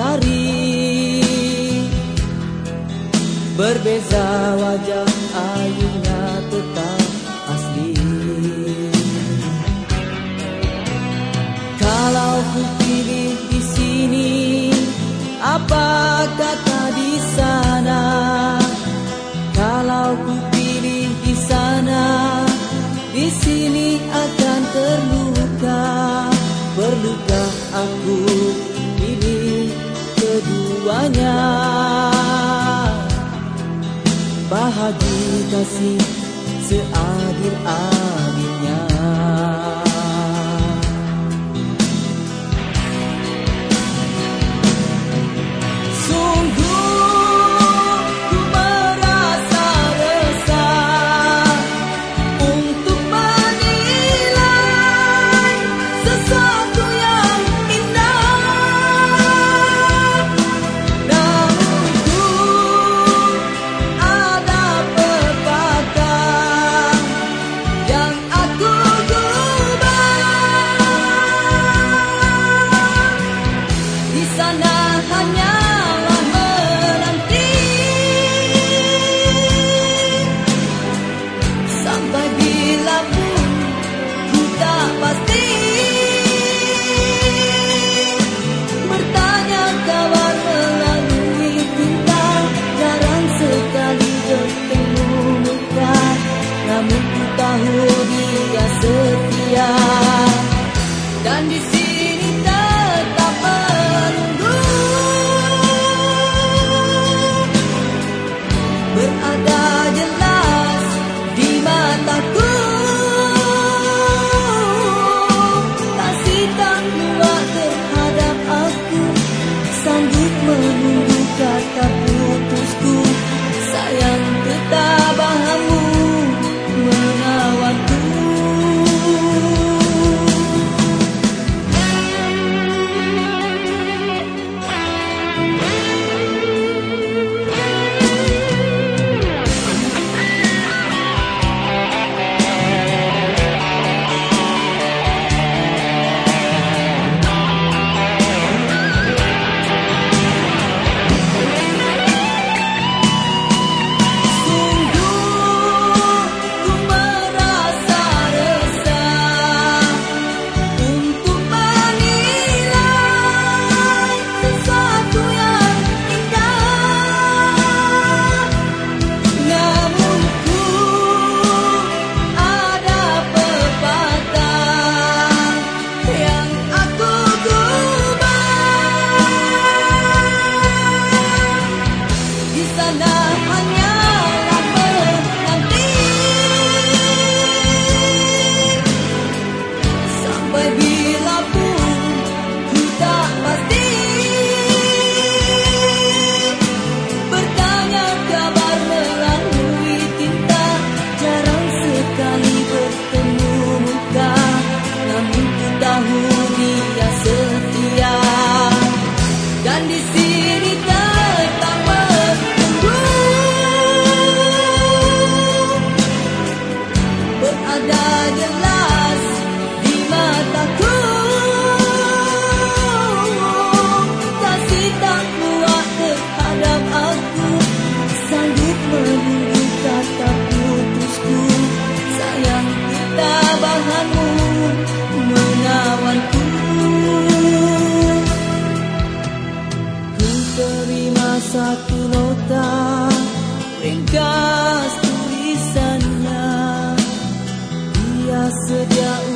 ku cari Berbeza wajah ayunya tetap asli. Kalau ku Bahagi kasih You. disease. Satu nota ringkas tulisannya. Dia sedia